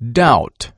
doubt.